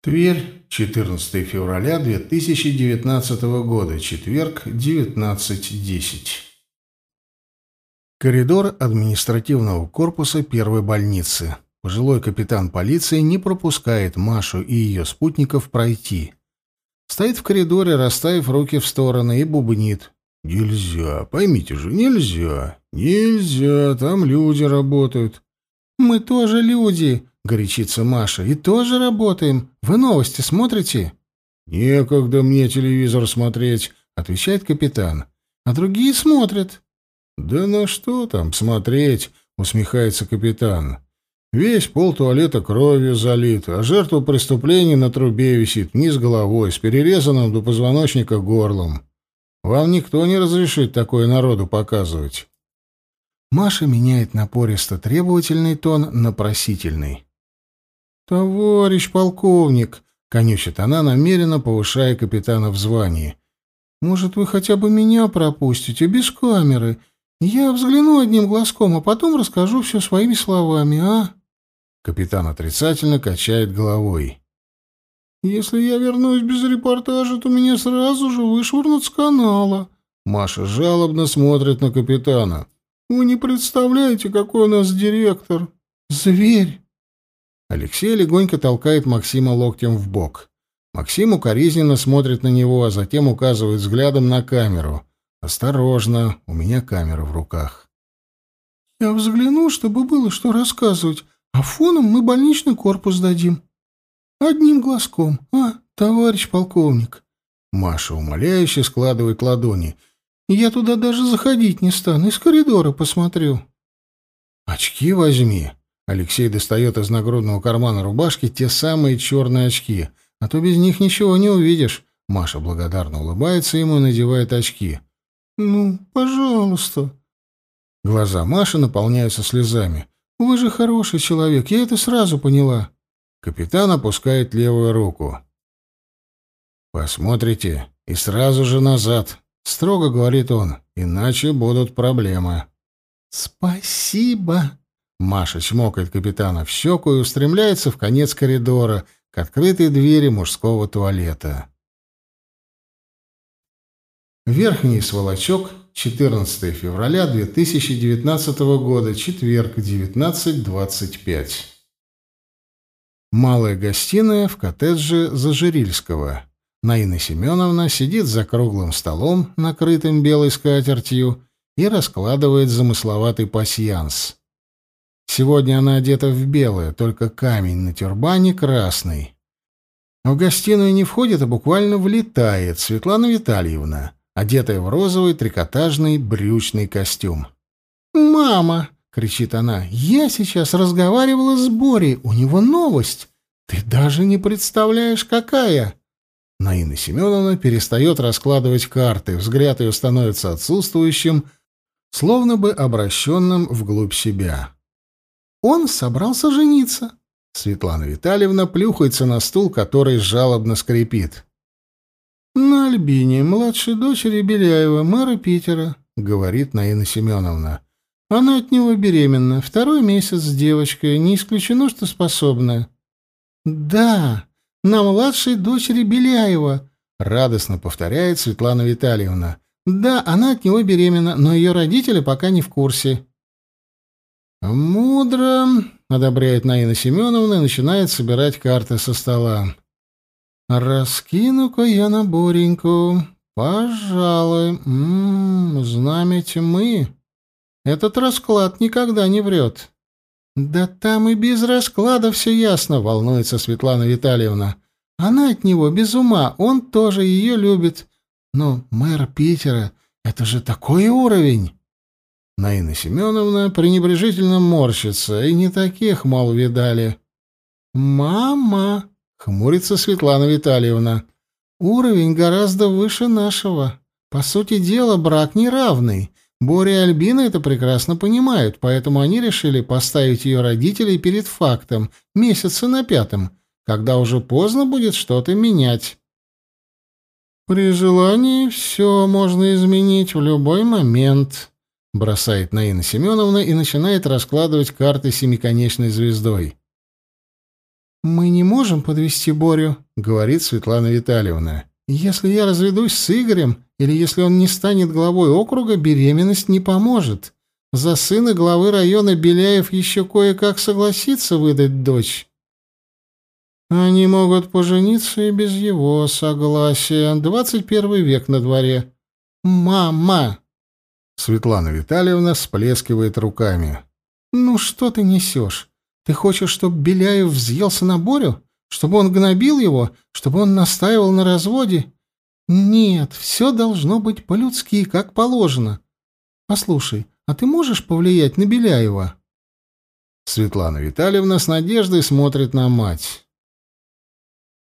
Тверь, 14 февраля 2019 года, четверг, 19.10. Коридор административного корпуса первой больницы. Пожилой капитан полиции не пропускает Машу и ее спутников пройти. Стоит в коридоре, расставив руки в стороны, и бубнит. «Нельзя, поймите же, нельзя, нельзя, там люди работают». «Мы тоже люди», — горячится Маша, — «и тоже работаем. Вы новости смотрите?» «Некогда мне телевизор смотреть», — отвечает капитан. «А другие смотрят». «Да на что там смотреть?» — усмехается капитан. Весь пол туалета кровью залит, а жертва преступления на трубе висит вниз головой, с перерезанным до позвоночника горлом. Вам никто не разрешит такое народу показывать. Маша меняет напористо требовательный тон на просительный. «Товарищ полковник!» — конючит она, намеренно повышая капитана в звании. «Может, вы хотя бы меня пропустите, без камеры? Я взгляну одним глазком, а потом расскажу все своими словами, а?» Капитан отрицательно качает головой. «Если я вернусь без репортажа, то меня сразу же вышвырнут с канала». Маша жалобно смотрит на капитана. «Вы не представляете, какой у нас директор. Зверь!» Алексей легонько толкает Максима локтем в бок. Максим укоризненно смотрит на него, а затем указывает взглядом на камеру. «Осторожно, у меня камера в руках». «Я взгляну, чтобы было что рассказывать, а фоном мы больничный корпус дадим. Одним глазком, а, товарищ полковник?» Маша умоляюще складывает ладони. «Я туда даже заходить не стану, из коридора посмотрю». «Очки возьми». Алексей достает из нагрудного кармана рубашки те самые черные очки, а то без них ничего не увидишь. Маша благодарно улыбается ему и надевает очки. «Ну, пожалуйста». Глаза Маши наполняются слезами. «Вы же хороший человек, я это сразу поняла». Капитан опускает левую руку. «Посмотрите, и сразу же назад», — строго говорит он, — «иначе будут проблемы». «Спасибо», — Маша чмокает капитана в щеку и устремляется в конец коридора, к открытой двери мужского туалета. Верхний сволочок, 14 февраля 2019 года, четверг, 19.25. Малая гостиная в коттедже Зажирильского. Наина Семеновна сидит за круглым столом, накрытым белой скатертью, и раскладывает замысловатый пасьянс. Сегодня она одета в белое, только камень на тюрбане красный. В гостиную не входит, а буквально влетает Светлана Витальевна одетая в розовый трикотажный брючный костюм. «Мама!» — кричит она. «Я сейчас разговаривала с Борей. У него новость. Ты даже не представляешь, какая!» Наина Семеновна перестает раскладывать карты, взгляд ее становится отсутствующим, словно бы обращенным вглубь себя. «Он собрался жениться!» Светлана Витальевна плюхается на стул, который жалобно скрипит. «На Альбине, младшей дочери Беляева, мэра Питера», — говорит Наина Семеновна. «Она от него беременна. Второй месяц с девочкой. Не исключено, что способна». «Да, на младшей дочери Беляева», — радостно повторяет Светлана Витальевна. «Да, она от него беременна, но ее родители пока не в курсе». «Мудро», — одобряет Наина Семеновна и начинает собирать карты со стола. «Раскину-ка я на. Пожалуй. М -м, знамя тьмы. Этот расклад никогда не врет». «Да там и без расклада все ясно», — волнуется Светлана Витальевна. «Она от него без ума, он тоже ее любит. Но мэр Питера — это же такой уровень!» Наина Семеновна пренебрежительно морщится, и не таких, мол, видали. «Мама!» Хмурится Светлана Витальевна. Уровень гораздо выше нашего. По сути дела, брак неравный. Боря и Альбина это прекрасно понимают, поэтому они решили поставить ее родителей перед фактом месяца на пятом, когда уже поздно будет что-то менять. «При желании все можно изменить в любой момент», — бросает Наина Семеновна и начинает раскладывать карты семиконечной звездой. «Мы не можем подвести Борю», — говорит Светлана Витальевна. «Если я разведусь с Игорем, или если он не станет главой округа, беременность не поможет. За сына главы района Беляев еще кое-как согласится выдать дочь». «Они могут пожениться и без его согласия. Двадцать первый век на дворе». «Мама!» Светлана Витальевна всплескивает руками. «Ну что ты несешь? Ты хочешь, чтобы Беляев взъелся на Борю? Чтобы он гнобил его? Чтобы он настаивал на разводе? Нет, все должно быть по-людски, как положено. Послушай, а ты можешь повлиять на Беляева?» Светлана Витальевна с надеждой смотрит на мать.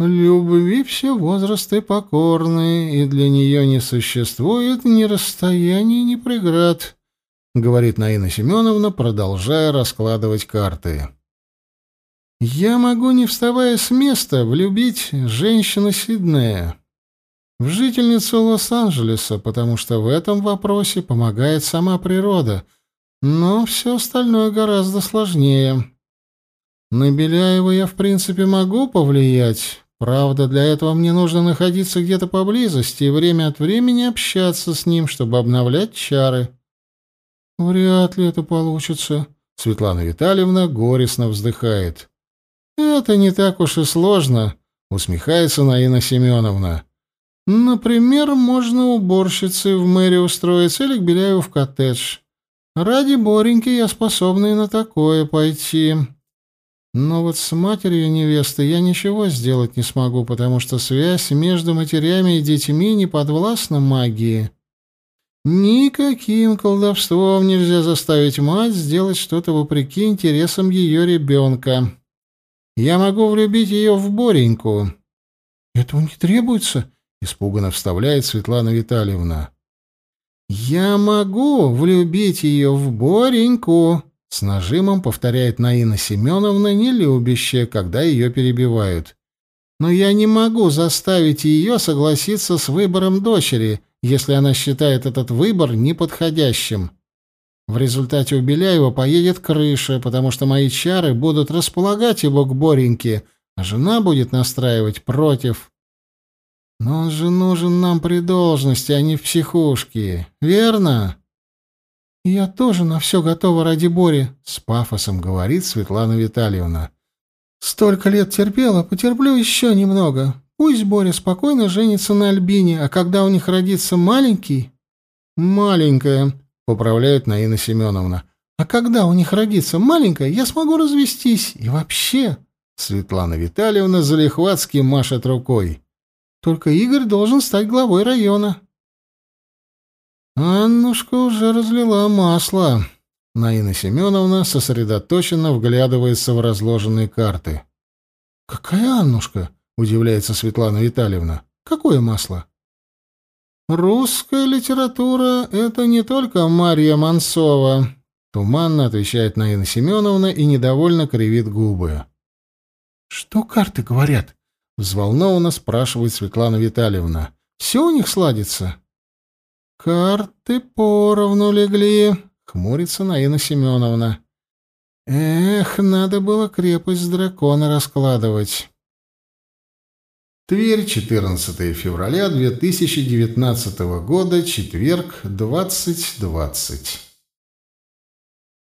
«Любви все возрасты покорны, и для нее не существует ни расстояний, ни преград», — говорит Наина Семеновна, продолжая раскладывать карты. Я могу, не вставая с места, влюбить женщину Сиднея, в жительницу Лос-Анджелеса, потому что в этом вопросе помогает сама природа, но все остальное гораздо сложнее. На Беляева я, в принципе, могу повлиять. Правда, для этого мне нужно находиться где-то поблизости и время от времени общаться с ним, чтобы обновлять чары. Вряд ли это получится. Светлана Витальевна горестно вздыхает. «Это не так уж и сложно», — усмехается Наина Семеновна. «Например, можно уборщицей в мэрию устроиться или к Беляеву в коттедж. Ради Бореньки я способна и на такое пойти. Но вот с матерью невесты я ничего сделать не смогу, потому что связь между матерями и детьми не подвластна магии. Никаким колдовством нельзя заставить мать сделать что-то вопреки интересам ее ребенка». Я могу влюбить ее в Бореньку». «Этого не требуется», — испуганно вставляет Светлана Витальевна. «Я могу влюбить ее в Бореньку», — с нажимом повторяет Наина Семеновна, не любящая, когда ее перебивают. «Но я не могу заставить ее согласиться с выбором дочери, если она считает этот выбор неподходящим». В результате у Беляева поедет крыша, потому что мои чары будут располагать его к Бореньке, а жена будет настраивать против. Но он же нужен нам при должности, а не в психушке. Верно? Я тоже на все готова ради Бори, с пафосом говорит Светлана Витальевна. Столько лет терпела, потерплю еще немного. Пусть Боря спокойно женится на Альбине, а когда у них родится маленький... Маленькая, поправляет Наина Семеновна. А когда у них родится маленькая, я смогу развестись. И вообще, Светлана Витальевна залихватски машет рукой. Только Игорь должен стать главой района. Аннушка уже разлила масло. Наина Семеновна сосредоточенно вглядывается в разложенные карты. «Какая Аннушка?» — удивляется Светлана Витальевна. «Какое масло?» «Русская литература — это не только Марья Мансова», — туманно отвечает Наина Семеновна и недовольно кривит губы. «Что карты говорят?» — взволнованно спрашивает Светлана Витальевна. «Все у них сладится?» «Карты поровну легли», — хмурится Наина Семеновна. «Эх, надо было крепость дракона раскладывать». Тверь, 14 февраля 2019 года, четверг, 20.20.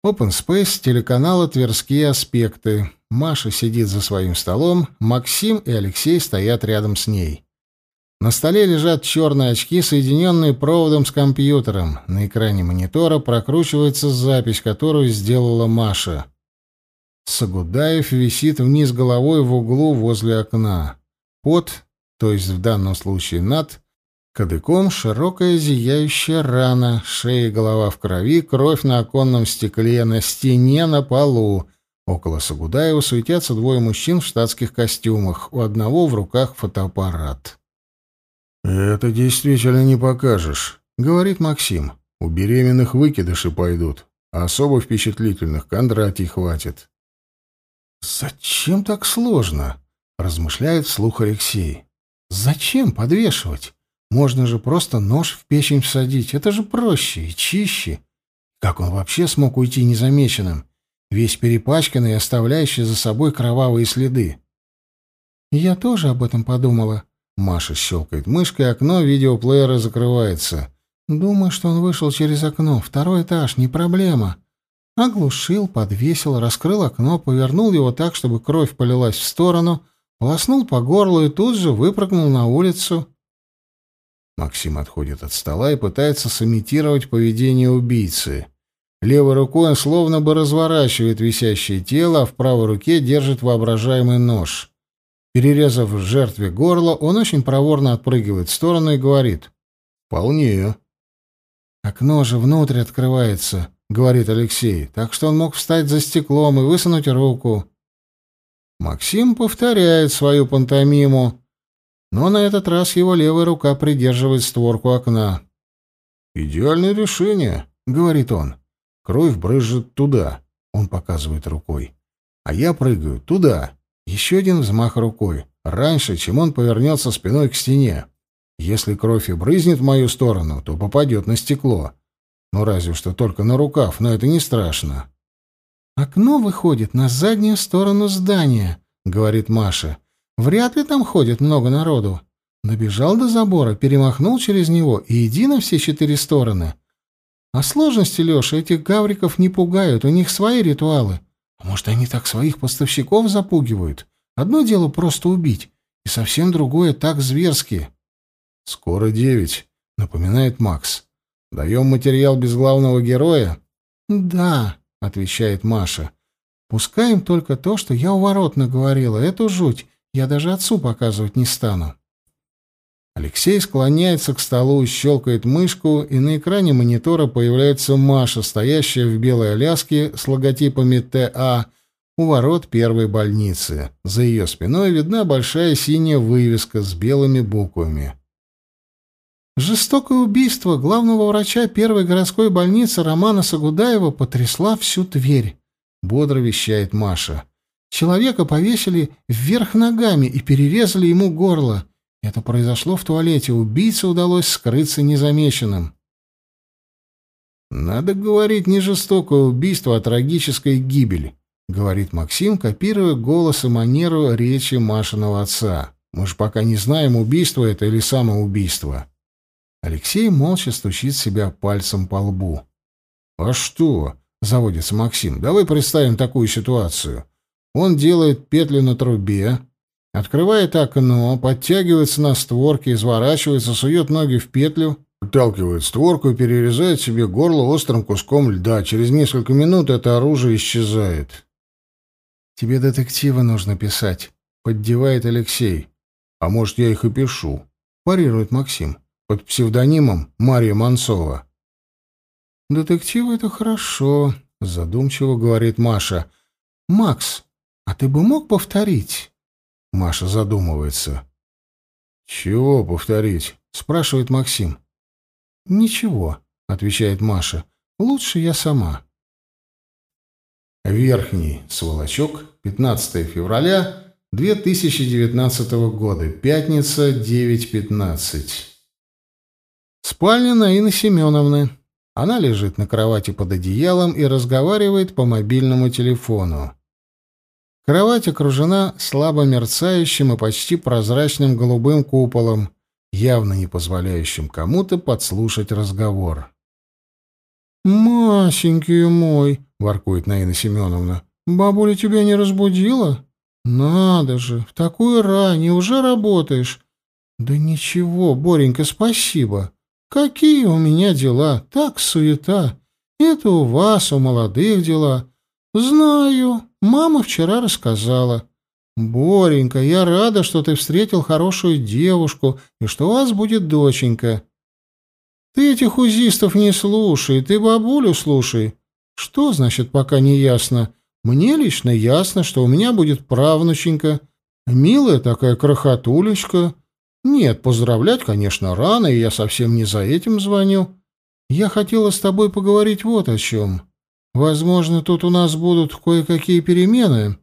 Open Space телеканала «Тверские аспекты». Маша сидит за своим столом, Максим и Алексей стоят рядом с ней. На столе лежат черные очки, соединенные проводом с компьютером. На экране монитора прокручивается запись, которую сделала Маша. Сагудаев висит вниз головой в углу возле окна. Под, то есть в данном случае над, кадыком широкая зияющая рана, шея и голова в крови, кровь на оконном стекле, на стене, на полу. Около Сагудаева суетятся двое мужчин в штатских костюмах, у одного в руках фотоаппарат. «Это действительно не покажешь», — говорит Максим. «У беременных выкидыши пойдут, а особо впечатлительных Кондратий хватит». «Зачем так сложно?» размышляет вслух Алексей. Зачем подвешивать? Можно же просто нож в печень всадить. Это же проще и чище. Как он вообще смог уйти незамеченным, весь перепачканный и оставляющий за собой кровавые следы? Я тоже об этом подумала. Маша щелкает мышкой, окно видеоплеера закрывается. Думаю, что он вышел через окно. Второй этаж, не проблема. Оглушил, подвесил, раскрыл окно, повернул его так, чтобы кровь полилась в сторону, полоснул по горлу и тут же выпрыгнул на улицу. Максим отходит от стола и пытается сымитировать поведение убийцы. Левой рукой он словно бы разворачивает висящее тело, а в правой руке держит воображаемый нож. Перерезав жертве горло, он очень проворно отпрыгивает в сторону и говорит «Вполне». «Окно же внутрь открывается», — говорит Алексей, так что он мог встать за стеклом и высунуть руку. Максим повторяет свою пантомиму, но на этот раз его левая рука придерживает створку окна. «Идеальное решение», — говорит он. «Кровь брызжет туда», — он показывает рукой. «А я прыгаю туда». Еще один взмах рукой, раньше, чем он повернется спиной к стене. Если кровь и брызнет в мою сторону, то попадет на стекло. Ну, разве что только на рукав, но это не страшно. «Окно выходит на заднюю сторону здания», — говорит Маша. «Вряд ли там ходит много народу. Набежал до забора, перемахнул через него и иди на все четыре стороны. А сложности, Леша, этих гавриков не пугают, у них свои ритуалы. А может, они так своих поставщиков запугивают? Одно дело просто убить, и совсем другое так зверски». «Скоро девять», — напоминает Макс. «Даем материал без главного героя?» «Да», — отвечает Маша. «Пускаем только то, что я у ворот наговорила. Эту жуть я даже отцу показывать не стану». Алексей склоняется к столу, щелкает мышку, и на экране монитора появляется Маша, стоящая в белой Аляске с логотипами ТА у ворот первой больницы. За ее спиной видна большая синяя вывеска с белыми буквами. Жестокое убийство главного врача первой городской больницы Романа Сагудаева потрясла всю Тверь, бодро вещает Маша. Человека повесили вверх ногами и перерезали ему горло. Это произошло в туалете. Убийце удалось скрыться незамеченным. Надо говорить не жестокое убийство, а трагическая гибель, говорит Максим, копируя голос и манеру речи Машиного отца. Мы же пока не знаем, убийство это или самоубийство. Алексей молча стучит себя пальцем по лбу. «А что?» — заводится Максим. «Давай представим такую ситуацию. Он делает петлю на трубе, открывает окно, подтягивается на створке, изворачивается, сует ноги в петлю, выталкивает створку и перерезает себе горло острым куском льда. Через несколько минут это оружие исчезает». «Тебе детективы нужно писать», — поддевает Алексей. «А может, я их и пишу?» — парирует Максим под псевдонимом Мария Манцова. «Детективы — это хорошо», — задумчиво говорит Маша. «Макс, а ты бы мог повторить?» Маша задумывается. «Чего повторить?» — спрашивает Максим. «Ничего», — отвечает Маша. «Лучше я сама». Верхний сволочок, 15 февраля 2019 года, пятница, 9.15. Спальня Наины Семеновны. Она лежит на кровати под одеялом и разговаривает по мобильному телефону. Кровать окружена слабо мерцающим и почти прозрачным голубым куполом, явно не позволяющим кому-то подслушать разговор. «Масенький мой!» — воркует Наина Семеновна. «Бабуля тебя не разбудила? Надо же, в такую рань, уже работаешь!» «Да ничего, Боренька, спасибо. Какие у меня дела? Так суета. Это у вас, у молодых дела. Знаю. Мама вчера рассказала. Боренька, я рада, что ты встретил хорошую девушку и что у вас будет доченька. Ты этих узистов не слушай, ты бабулю слушай. Что значит пока не ясно? Мне лично ясно, что у меня будет правнученька. Милая такая крохотулечка. Нет, поздравлять, конечно, рано, и я совсем не за этим звоню. Я хотела с тобой поговорить вот о чем. Возможно, тут у нас будут кое-какие перемены.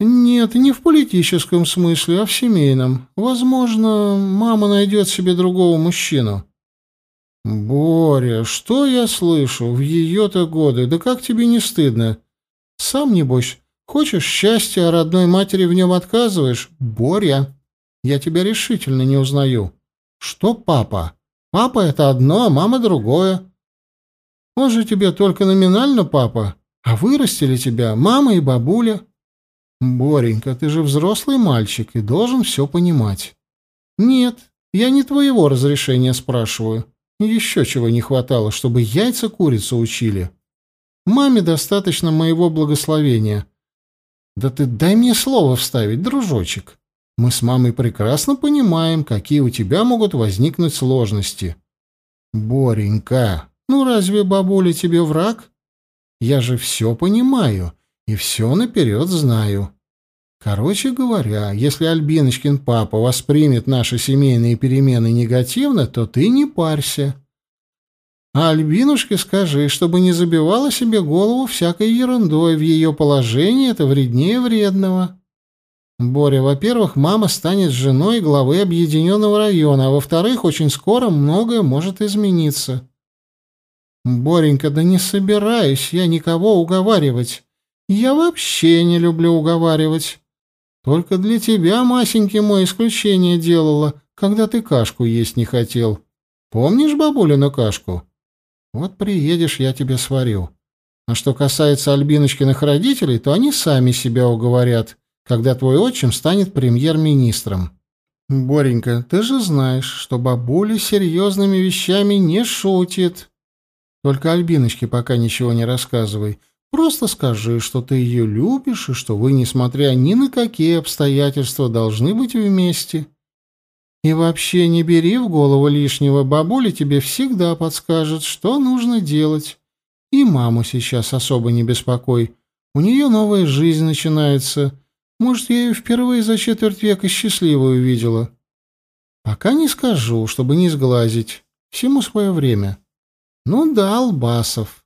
Нет, не в политическом смысле, а в семейном. Возможно, мама найдет себе другого мужчину. Боря, что я слышу в ее-то годы? Да как тебе не стыдно? Сам, небось, Хочешь счастья, а родной матери в нем отказываешь? Боря, я тебя решительно не узнаю. Что папа? Папа — это одно, а мама — другое. Он же тебе только номинально папа, а вырастили тебя мама и бабуля. Боренька, ты же взрослый мальчик и должен все понимать. Нет, я не твоего разрешения спрашиваю. Еще чего не хватало, чтобы яйца курицу учили. Маме достаточно моего благословения. Да ты дай мне слово вставить, дружочек. Мы с мамой прекрасно понимаем, какие у тебя могут возникнуть сложности. Боренька, ну разве бабуля тебе враг? Я же все понимаю и все наперед знаю. Короче говоря, если Альбиночкин папа воспримет наши семейные перемены негативно, то ты не парься. А Альбинушке скажи, чтобы не забивала себе голову всякой ерундой, в ее положении это вреднее вредного. Боря, во-первых, мама станет женой главы объединенного района, а во-вторых, очень скоро многое может измениться. Боренька, да не собираюсь я никого уговаривать. Я вообще не люблю уговаривать. Только для тебя, Масеньки, мой исключение делала, когда ты кашку есть не хотел. Помнишь бабулину кашку? Вот приедешь, я тебе сварю. А что касается Альбиночкиных родителей, то они сами себя уговорят, когда твой отчим станет премьер-министром. Боренька, ты же знаешь, что бабуля серьезными вещами не шутит. Только Альбиночке пока ничего не рассказывай. Просто скажи, что ты ее любишь и что вы, несмотря ни на какие обстоятельства, должны быть вместе. И вообще не бери в голову лишнего, бабуля тебе всегда подскажет, что нужно делать. И маму сейчас особо не беспокой. У нее новая жизнь начинается. Может, я ее впервые за четверть века счастливую видела. Пока не скажу, чтобы не сглазить. Всему свое время. Ну да, Албасов.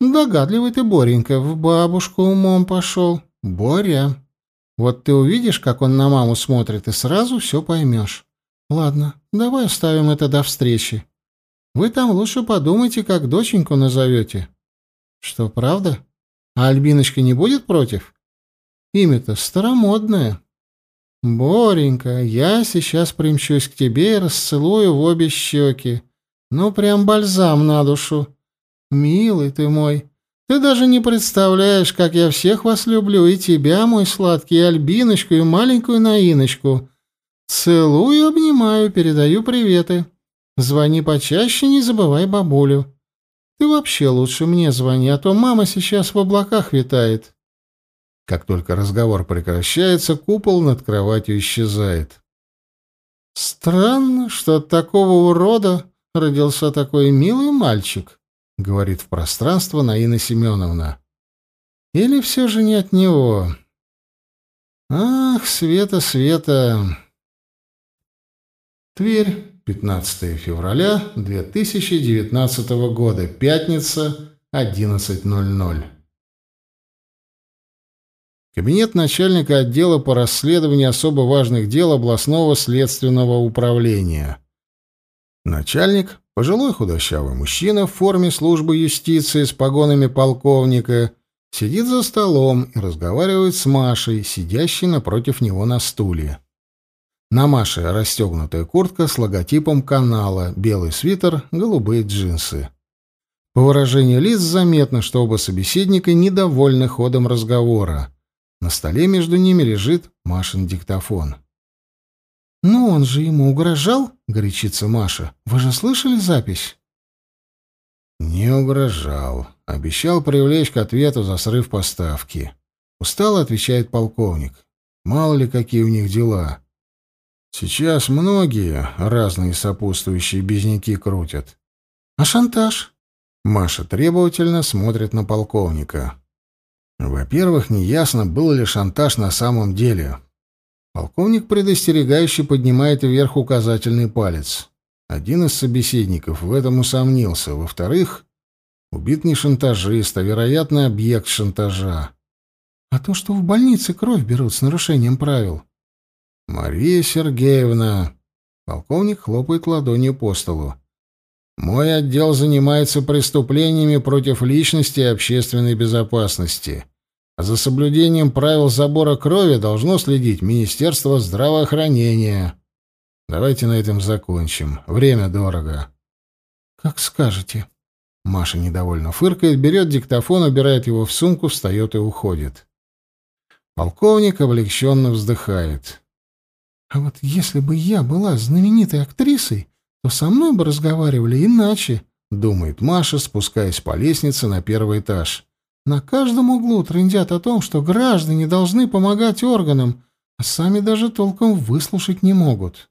Догадливый ты, Боренька, в бабушку умом пошел. Боря. Вот ты увидишь, как он на маму смотрит, и сразу все поймешь. Ладно, давай оставим это до встречи. Вы там лучше подумайте, как доченьку назовете. Что, правда? А Альбиночка не будет против? Имя-то старомодное. Боренька, я сейчас примчусь к тебе и расцелую в обе щеки. Ну, прям бальзам на душу. Милый ты мой, ты даже не представляешь, как я всех вас люблю, и тебя, мой сладкий, и Альбиночку, и маленькую Наиночку. Целую, обнимаю, передаю приветы. Звони почаще, не забывай бабулю. Ты вообще лучше мне звони, а то мама сейчас в облаках витает. Как только разговор прекращается, купол над кроватью исчезает. Странно, что от такого урода родился такой милый мальчик. — говорит в пространство Наина Семеновна. «Или все же не от него?» «Ах, Света, Света!» Тверь, 15 февраля 2019 года, пятница, 11.00. Кабинет начальника отдела по расследованию особо важных дел областного следственного управления. Начальник Пожилой худощавый мужчина в форме службы юстиции с погонами полковника сидит за столом и разговаривает с Машей, сидящей напротив него на стуле. На Маше расстегнутая куртка с логотипом канала, белый свитер, голубые джинсы. По выражению лиц заметно, что оба собеседника недовольны ходом разговора. На столе между ними лежит Машин диктофон. «Ну, он же ему угрожал?» — горячится Маша. «Вы же слышали запись?» «Не угрожал. Обещал привлечь к ответу за срыв поставки». Устало отвечает полковник. «Мало ли, какие у них дела. Сейчас многие разные сопутствующие безняки крутят». «А шантаж?» Маша требовательно смотрит на полковника. Во-первых, неясно, был ли шантаж на самом деле. Полковник предостерегающе поднимает вверх указательный палец. Один из собеседников в этом усомнился. Во-вторых, убит не шантажист, а вероятный объект шантажа. А то, что в больнице кровь берут с нарушением правил. Мария Сергеевна. Полковник хлопает ладонью по столу. Мой отдел занимается преступлениями против личности и общественной безопасности. А за соблюдением правил забора крови должно следить Министерство здравоохранения. Давайте на этом закончим. Время дорого. Как скажете. Маша недовольно фыркает, берет диктофон, убирает его в сумку, встает и уходит. Полковник облегченно вздыхает. А вот если бы я была знаменитой актрисой, то со мной бы разговаривали иначе, думает Маша, спускаясь по лестнице на первый этаж. На каждом углу трындят о том, что граждане должны помогать органам, а сами даже толком выслушать не могут.